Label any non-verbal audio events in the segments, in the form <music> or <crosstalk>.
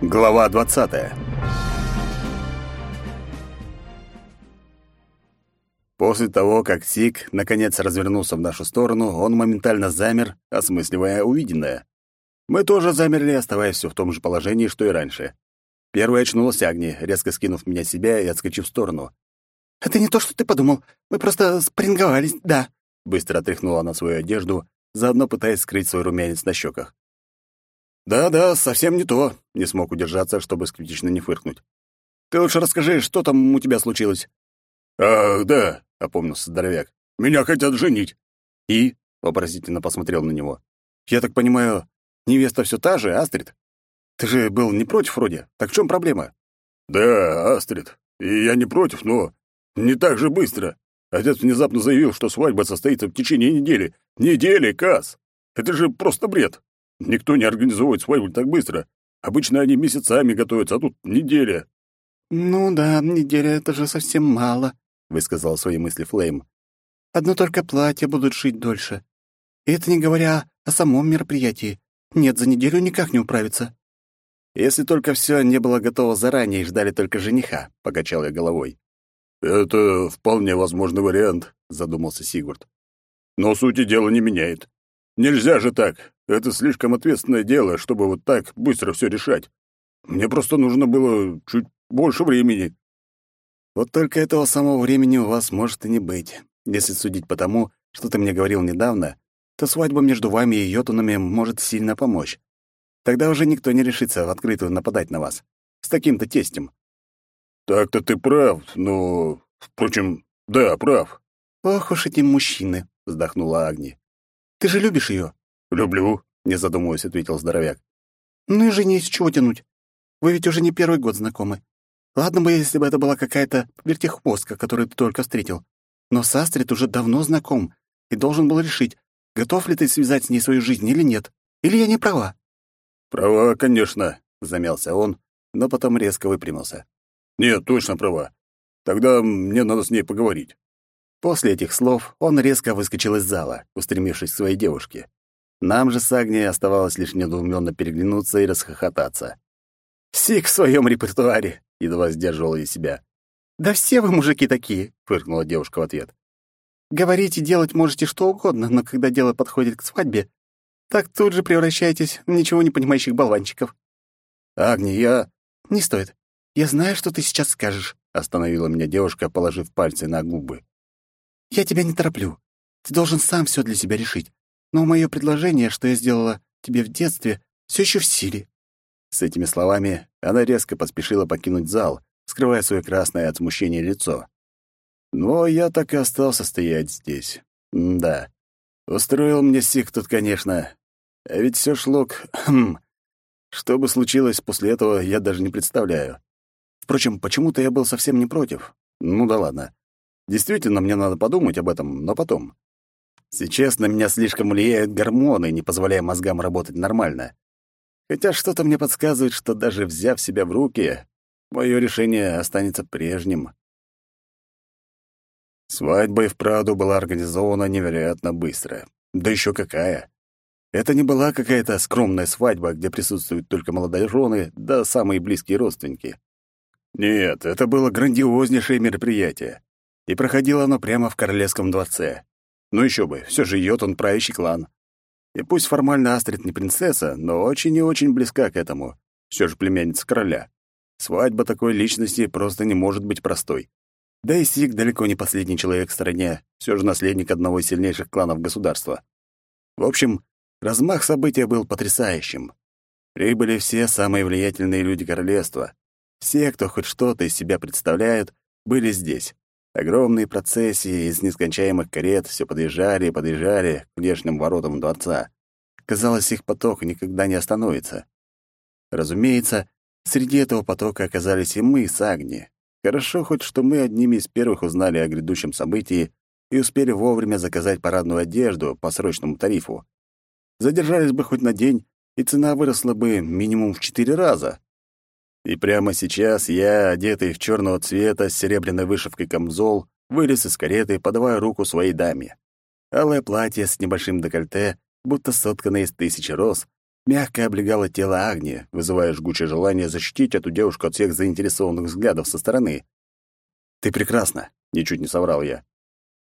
Глава 20. После того, как Сик наконец развернулся в нашу сторону, он моментально замер, осмысливая увиденное. Мы тоже замерли, оставаясь все в том же положении, что и раньше. Первой очнулась Агни, резко скинув меня с себя и отскочив в сторону. «Это не то, что ты подумал. Мы просто спринговались, да». Быстро отряхнула она свою одежду, заодно пытаясь скрыть свой румянец на щеках. «Да-да, совсем не то», — не смог удержаться, чтобы скептично не фыркнуть. «Ты лучше расскажи, что там у тебя случилось?» «Ах, да», — опомнился здоровяк. «Меня хотят женить». «И?» — вопросительно посмотрел на него. «Я так понимаю, невеста все та же, Астрид? Ты же был не против вроде. Так в чем проблема?» «Да, Астрид. И я не против, но не так же быстро. Отец внезапно заявил, что свадьба состоится в течение недели. Недели, Кас! Это же просто бред. Никто не организует свадьбу так быстро. Обычно они месяцами готовятся, а тут неделя. «Ну да, неделя — это же совсем мало», — высказал свои мысли Флейм. «Одно только платье будут шить дольше. И это не говоря о самом мероприятии. Нет, за неделю никак не управиться». «Если только все не было готово заранее и ждали только жениха», — покачал я головой. «Это вполне возможный вариант», — задумался Сигурд. «Но сути дела не меняет. Нельзя же так. Это слишком ответственное дело, чтобы вот так быстро все решать. Мне просто нужно было чуть больше времени». «Вот только этого самого времени у вас может и не быть. Если судить по тому, что ты мне говорил недавно, то свадьба между вами и йотунами может сильно помочь. Тогда уже никто не решится в открытую нападать на вас. С таким-то тестем. «Так-то ты прав, но... Впрочем, да, прав». «Ох уж эти мужчины», — вздохнула Агни. «Ты же любишь ее?» «Люблю», — не задумываясь, ответил здоровяк. «Ну и жене с чего тянуть. Вы ведь уже не первый год знакомы. Ладно бы, если бы это была какая-то вертихвостка, которую ты только встретил. Но с Астрид уже давно знаком и должен был решить, готов ли ты связать с ней свою жизнь или нет. Или я не права?» «Права, конечно», — замялся он, но потом резко выпрямился. «Нет, точно права. Тогда мне надо с ней поговорить». После этих слов он резко выскочил из зала, устремившись к своей девушке. Нам же с Агнией оставалось лишь недоуменно переглянуться и расхохотаться. «Сик в своем репертуаре!» — едва сдерживала я себя. «Да все вы мужики такие!» — фыркнула девушка в ответ. «Говорить и делать можете что угодно, но когда дело подходит к свадьбе, так тут же превращаетесь в ничего не понимающих болванчиков. «Агни, я...» «Не стоит. Я знаю, что ты сейчас скажешь», — остановила меня девушка, положив пальцы на губы. «Я тебя не тороплю. Ты должен сам все для себя решить. Но мое предложение, что я сделала тебе в детстве, все еще в силе». С этими словами она резко поспешила покинуть зал, скрывая свое красное от смущения лицо. Но я так и остался стоять здесь. М да, устроил мне сик тут, конечно, а ведь все шло к... Хм. Что бы случилось после этого, я даже не представляю. Впрочем, почему-то я был совсем не против. Ну да ладно. Действительно, мне надо подумать об этом, но потом. Сейчас на меня слишком влияют гормоны, не позволяя мозгам работать нормально. Хотя что-то мне подсказывает, что даже взяв себя в руки, мое решение останется прежним. Свадьба и вправду была организована невероятно быстро. Да еще какая! Это не была какая-то скромная свадьба, где присутствуют только молодожены да самые близкие родственники. Нет, это было грандиознейшее мероприятие. И проходило оно прямо в королевском дворце. Ну еще бы, все же Йотун — правящий клан. И пусть формально Астрид не принцесса, но очень и очень близка к этому. Все же племянница короля. Свадьба такой личности просто не может быть простой. Да и Сик далеко не последний человек в стране, все же наследник одного из сильнейших кланов государства. В общем, Размах события был потрясающим. Прибыли все самые влиятельные люди королевства. Все, кто хоть что-то из себя представляют, были здесь. Огромные процессии из нескончаемых карет все подъезжали и подъезжали к внешним воротам дворца. Казалось, их поток никогда не остановится. Разумеется, среди этого потока оказались и мы с Агни. Хорошо хоть, что мы одними из первых узнали о грядущем событии и успели вовремя заказать парадную одежду по срочному тарифу. Задержались бы хоть на день, и цена выросла бы минимум в четыре раза. И прямо сейчас я, одетый в черного цвета с серебряной вышивкой камзол, вылез из кареты, подавая руку своей даме. Алое платье с небольшим декольте, будто сотканное из тысячи роз, мягко облегала тело Агни, вызывая жгучее желание защитить эту девушку от всех заинтересованных взглядов со стороны. «Ты прекрасна», — ничуть не соврал я.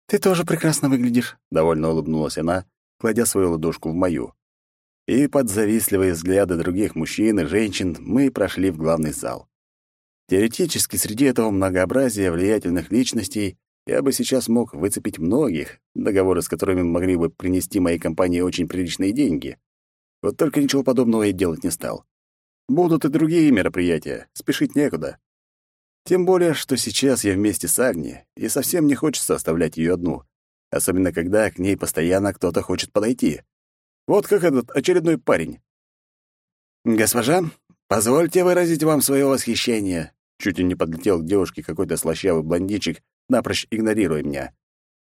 «Ты тоже прекрасно выглядишь», — довольно улыбнулась она, кладя свою ладошку в мою. И под завистливые взгляды других мужчин и женщин мы прошли в главный зал. Теоретически, среди этого многообразия влиятельных личностей я бы сейчас мог выцепить многих, договоры с которыми могли бы принести моей компании очень приличные деньги. Вот только ничего подобного я делать не стал. Будут и другие мероприятия, спешить некуда. Тем более, что сейчас я вместе с Агни, и совсем не хочется оставлять ее одну, особенно когда к ней постоянно кто-то хочет подойти. Вот как этот очередной парень. «Госпожа, позвольте выразить вам свое восхищение», Чуть не подлетел к девушке какой-то слащавый блондинчик, напрочь игнорируя меня.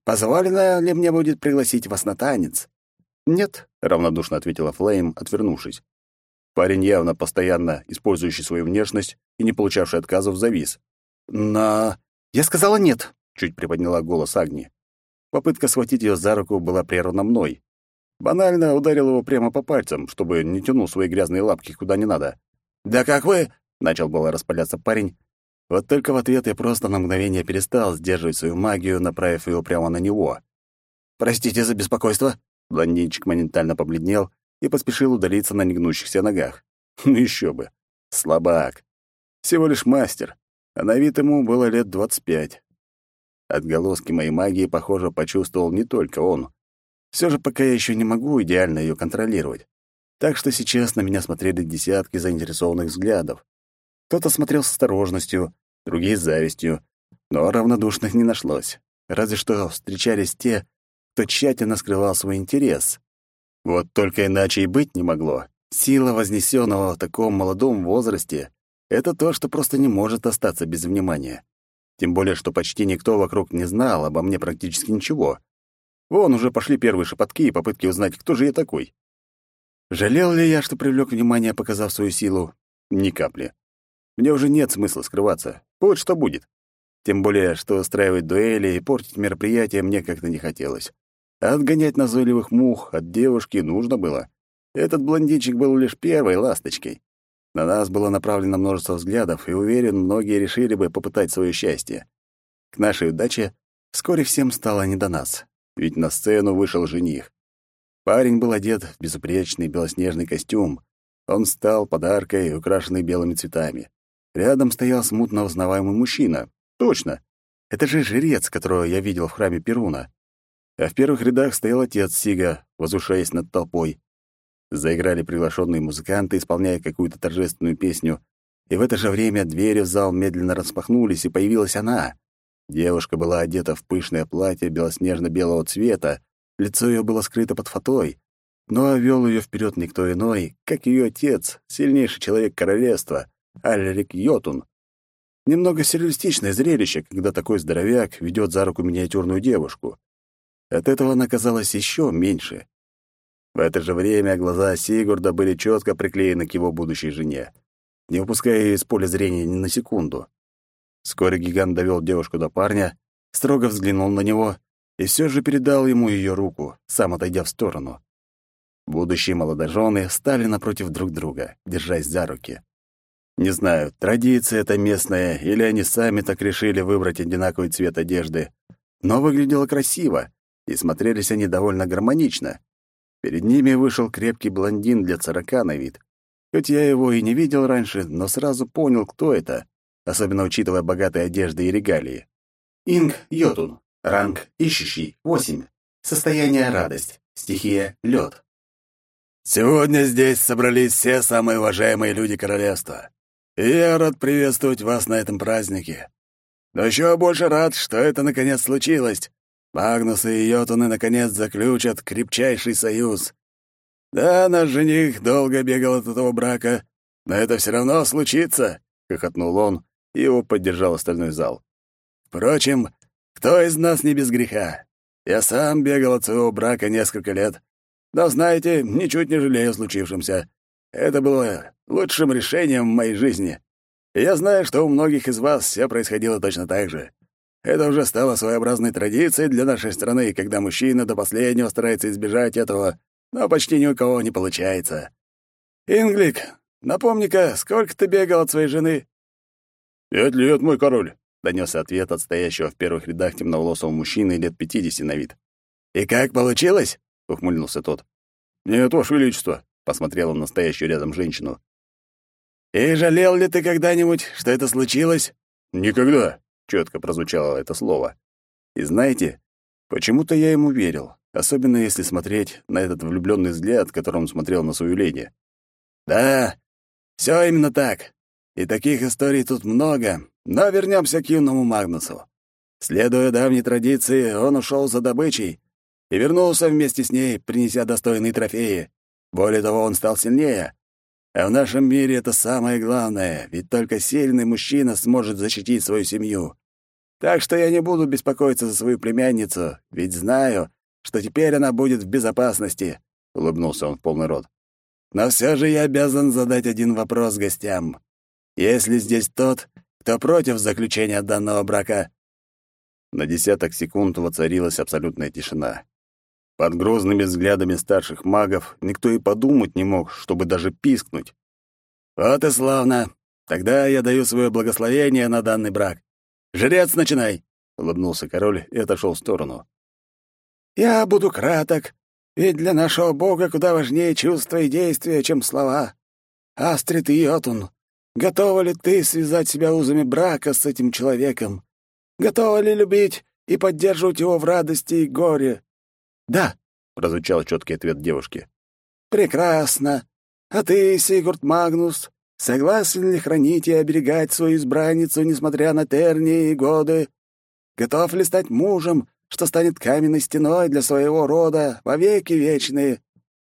«Позволено ли мне будет пригласить вас на танец?» «Нет», — равнодушно ответила Флейм, отвернувшись. Парень, явно постоянно использующий свою внешность и не получавший отказов, завис. «На...» «Я сказала нет», — чуть приподняла голос Агни. Попытка схватить ее за руку была прервана мной. Банально ударил его прямо по пальцам, чтобы не тянул свои грязные лапки куда не надо. «Да как вы...» Начал было распаляться парень. Вот только в ответ я просто на мгновение перестал сдерживать свою магию, направив ее прямо на него. «Простите за беспокойство». Блондинчик моментально побледнел и поспешил удалиться на негнущихся ногах. <laughs> Ну еще бы. Слабак. Всего лишь мастер. А на вид ему было лет двадцать пять. Отголоски моей магии, похоже, почувствовал не только он. Все же пока я еще не могу идеально ее контролировать. Так что сейчас на меня смотрели десятки заинтересованных взглядов. Кто-то смотрел с осторожностью, другие — с завистью, но равнодушных не нашлось. Разве что встречались те, кто тщательно скрывал свой интерес. Вот только иначе и быть не могло. Сила вознесенного в таком молодом возрасте — это то, что просто не может остаться без внимания. Тем более, что почти никто вокруг не знал обо мне практически ничего. Вон уже пошли первые шепотки и попытки узнать, кто же я такой. Жалел ли я, что привлек внимание, показав свою силу? Ни капли. Мне уже нет смысла скрываться. Вот что будет. Тем более, что устраивать дуэли и портить мероприятие мне как-то не хотелось. А отгонять назойливых мух от девушки нужно было. Этот блондинчик был лишь первой ласточкой. На нас было направлено множество взглядов, и уверен, многие решили бы попытать свое счастье. К нашей удаче вскоре всем стало не до нас, ведь на сцену вышел жених. Парень был одет в безупречный белоснежный костюм. Он стал подаркой, украшенный белыми цветами. Рядом стоял смутно узнаваемый мужчина. Точно. Это же жрец, которого я видел в храме Перуна. А в первых рядах стоял отец Сига, возвышаясь над толпой. Заиграли приглашенные музыканты, исполняя какую-то торжественную песню. И в это же время двери в зал медленно распахнулись, и появилась она. Девушка была одета в пышное платье белоснежно-белого цвета, лицо ее было скрыто под фатой, но вел ее вперед никто иной, как ее отец, сильнейший человек королевства, Альрик Йотун. Немного сюрреалистичное зрелище, когда такой здоровяк ведет за руку миниатюрную девушку. От этого она казалась еще меньше. В это же время глаза Сигурда были четко приклеены к его будущей жене, не выпуская ее из поля зрения ни на секунду. Вскоре гигант довел девушку до парня, строго взглянул на него и все же передал ему ее руку, сам отойдя в сторону. Будущие молодожены стали напротив друг друга, держась за руки. Не знаю, традиция это местная, или они сами так решили выбрать одинаковый цвет одежды, но выглядело красиво, и смотрелись они довольно гармонично. Перед ними вышел крепкий блондин для сорока на вид. Хоть я его и не видел раньше, но сразу понял, кто это, особенно учитывая богатые одежды и регалии. Инг Йотун. Ранг ищущий. 8. Состояние радость. Стихия лед. Сегодня здесь собрались все самые уважаемые люди королевства я рад приветствовать вас на этом празднике. Но еще больше рад, что это наконец случилось. Магнус и Йотуны наконец заключат крепчайший союз. Да, наш жених долго бегал от этого брака, но это все равно случится, — хохотнул он, и его поддержал остальной зал. Впрочем, кто из нас не без греха? Я сам бегал от своего брака несколько лет, но, знаете, ничуть не жалею о случившемся. Это было лучшим решением в моей жизни. Я знаю, что у многих из вас все происходило точно так же. Это уже стало своеобразной традицией для нашей страны, когда мужчина до последнего старается избежать этого, но почти ни у кого не получается. «Инглик, напомни-ка, сколько ты бегал от своей жены?» «Пять лет, мой король», — донесся ответ от стоящего в первых рядах темноволосого мужчины лет пятидесяти на вид. «И как получилось?» — ухмыльнулся тот. «Нет, Ваше Величество», — посмотрел он на стоящую рядом женщину. «И жалел ли ты когда-нибудь, что это случилось?» «Никогда», — четко прозвучало это слово. И знаете, почему-то я ему верил, особенно если смотреть на этот влюбленный взгляд, которым смотрел на свою леди. «Да, все именно так. И таких историй тут много, но вернемся к юному Магнусу. Следуя давней традиции, он ушел за добычей и вернулся вместе с ней, принеся достойные трофеи. Более того, он стал сильнее. А в нашем мире это самое главное, ведь только сильный мужчина сможет защитить свою семью. Так что я не буду беспокоиться за свою племянницу, ведь знаю, что теперь она будет в безопасности», — улыбнулся он в полный рот. «Но все же я обязан задать один вопрос гостям. Есть ли здесь тот, кто против заключения данного брака?» На десяток секунд воцарилась абсолютная тишина. Под грозными взглядами старших магов никто и подумать не мог, чтобы даже пискнуть. «Вот и славно. Тогда я даю свое благословение на данный брак. Жрец, начинай!» — улыбнулся король и отошел в сторону. «Я буду краток, ведь для нашего бога куда важнее чувства и действия, чем слова. Астрид и Йотун, готова ли ты связать себя узами брака с этим человеком? Готова ли любить и поддерживать его в радости и горе?» «Да», — прозвучал четкий ответ девушки. «Прекрасно. А ты, Сигурд Магнус, согласен ли хранить и оберегать свою избранницу, несмотря на тернии и годы? Готов ли стать мужем, что станет каменной стеной для своего рода во веки вечные?»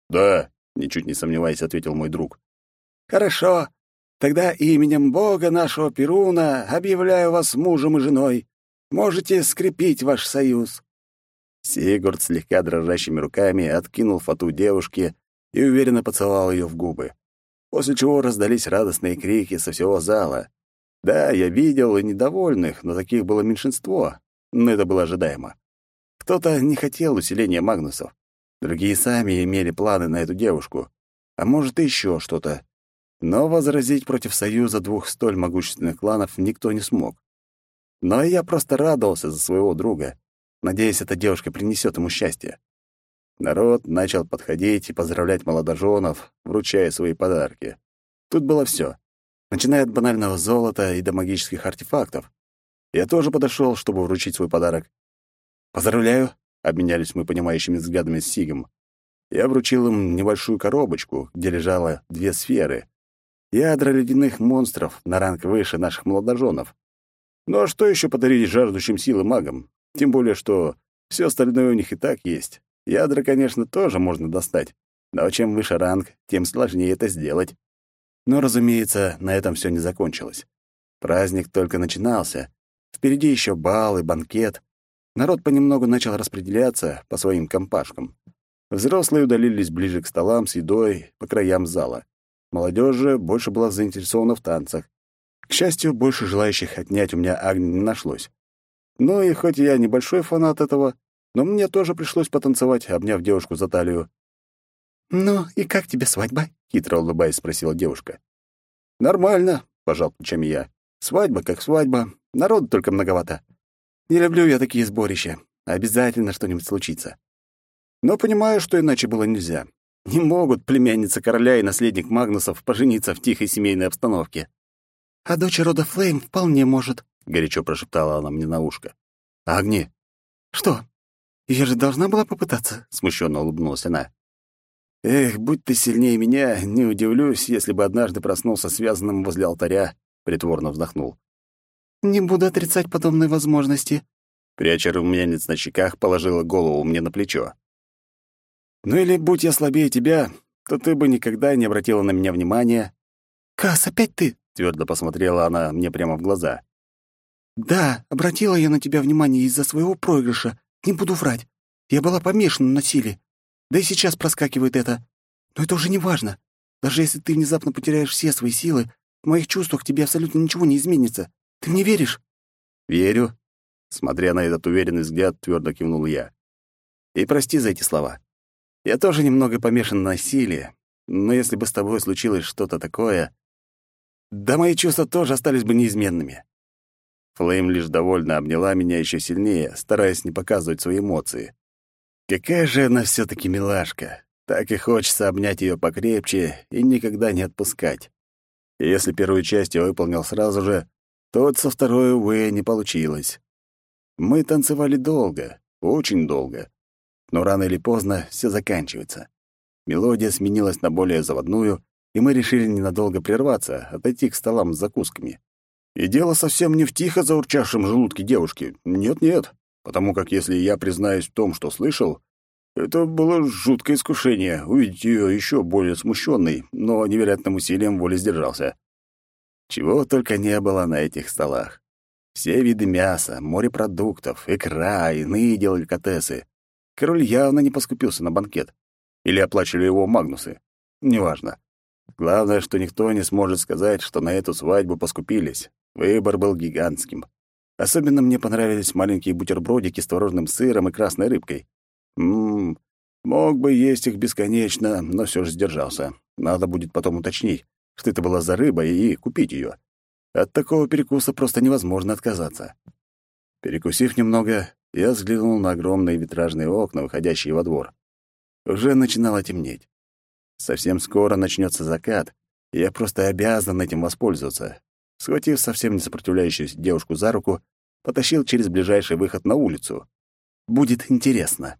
«Да», — ничуть не сомневаясь, ответил мой друг. «Хорошо. Тогда именем Бога нашего Перуна объявляю вас мужем и женой. Можете скрепить ваш союз». Сигурд слегка дрожащими руками откинул фату девушки и уверенно поцеловал ее в губы, после чего раздались радостные крики со всего зала. Да, я видел и недовольных, но таких было меньшинство, но это было ожидаемо. Кто-то не хотел усиления Магнусов. Другие сами имели планы на эту девушку. А может, и еще что-то. Но возразить против союза двух столь могущественных кланов никто не смог. Но я просто радовался за своего друга. Надеюсь, эта девушка принесет ему счастье. Народ начал подходить и поздравлять молодоженов, вручая свои подарки. Тут было все, начиная от банального золота и до магических артефактов. Я тоже подошел, чтобы вручить свой подарок. «Поздравляю!» — обменялись мы понимающими взглядами с Сигом. Я вручил им небольшую коробочку, где лежало две сферы. Ядра ледяных монстров на ранг выше наших молодоженов. Ну а что еще подарить жаждущим силы магам? Тем более, что все остальное у них и так есть. Ядра, конечно, тоже можно достать. Но чем выше ранг, тем сложнее это сделать. Но, разумеется, на этом все не закончилось. Праздник только начинался. Впереди еще бал и банкет. Народ понемногу начал распределяться по своим компашкам. Взрослые удалились ближе к столам с едой по краям зала. Молодежь же больше была заинтересована в танцах. К счастью, больше желающих отнять у меня Агни не нашлось. Ну и хоть я небольшой фанат этого, но мне тоже пришлось потанцевать, обняв девушку за талию. «Ну и как тебе свадьба?» — хитро улыбаясь спросила девушка. «Нормально», — пожал плечами я. «Свадьба как свадьба, народу только многовато. Не люблю я такие сборища. Обязательно что-нибудь случится. Но понимаю, что иначе было нельзя. Не могут племянница короля и наследник Магнусов пожениться в тихой семейной обстановке. «А дочь рода Флейм вполне может», — горячо прошептала она мне на ушко. «Агни!» «Что? Я же должна была попытаться», — смущенно улыбнулась она. «Эх, будь ты сильнее меня, не удивлюсь, если бы однажды проснулся связанным возле алтаря», — притворно вздохнул. «Не буду отрицать подобной возможности». Пряча румянец на щеках, положила голову мне на плечо. «Ну или будь я слабее тебя, то ты бы никогда не обратила на меня внимания». «Кас, опять ты?» — твердо посмотрела она мне прямо в глаза. «Да, обратила я на тебя внимание из-за своего проигрыша. Не буду врать. Я была помешана на силе. Да и сейчас проскакивает это. Но это уже не важно. Даже если ты внезапно потеряешь все свои силы, в моих чувствах тебе абсолютно ничего не изменится. Ты мне веришь?» «Верю», — смотря на этот уверенный взгляд, твердо кивнул я. «И прости за эти слова. Я тоже немного помешан на силе, но если бы с тобой случилось что-то такое... Да мои чувства тоже остались бы неизменными. Флейм лишь довольно обняла меня еще сильнее, стараясь не показывать свои эмоции. Какая же она все таки милашка. Так и хочется обнять ее покрепче и никогда не отпускать. И если первую часть я выполнил сразу же, то вот со второй, увы, не получилось. Мы танцевали долго, очень долго. Но рано или поздно все заканчивается. Мелодия сменилась на более заводную, и мы решили ненадолго прерваться, отойти к столам с закусками. И дело совсем не в тихо заурчавшем желудке девушки. Нет-нет, потому как если я признаюсь в том, что слышал, это было жуткое искушение увидеть ее еще более смущенной, но невероятным усилием воли сдержался. Чего только не было на этих столах. Все виды мяса, морепродуктов, икра, иные деликатесы. Король явно не поскупился на банкет. Или оплачивали его Магнусы. Неважно. Главное, что никто не сможет сказать, что на эту свадьбу поскупились. Выбор был гигантским. Особенно мне понравились маленькие бутербродики с творожным сыром и красной рыбкой. Ммм, мог бы есть их бесконечно, но все же сдержался. Надо будет потом уточнить, что это была за рыба, и купить ее. От такого перекуса просто невозможно отказаться. Перекусив немного, я взглянул на огромные витражные окна, выходящие во двор. Уже начинало темнеть. Совсем скоро начнется закат, и я просто обязан этим воспользоваться. Схватив совсем не сопротивляющуюся девушку за руку, потащил через ближайший выход на улицу. Будет интересно.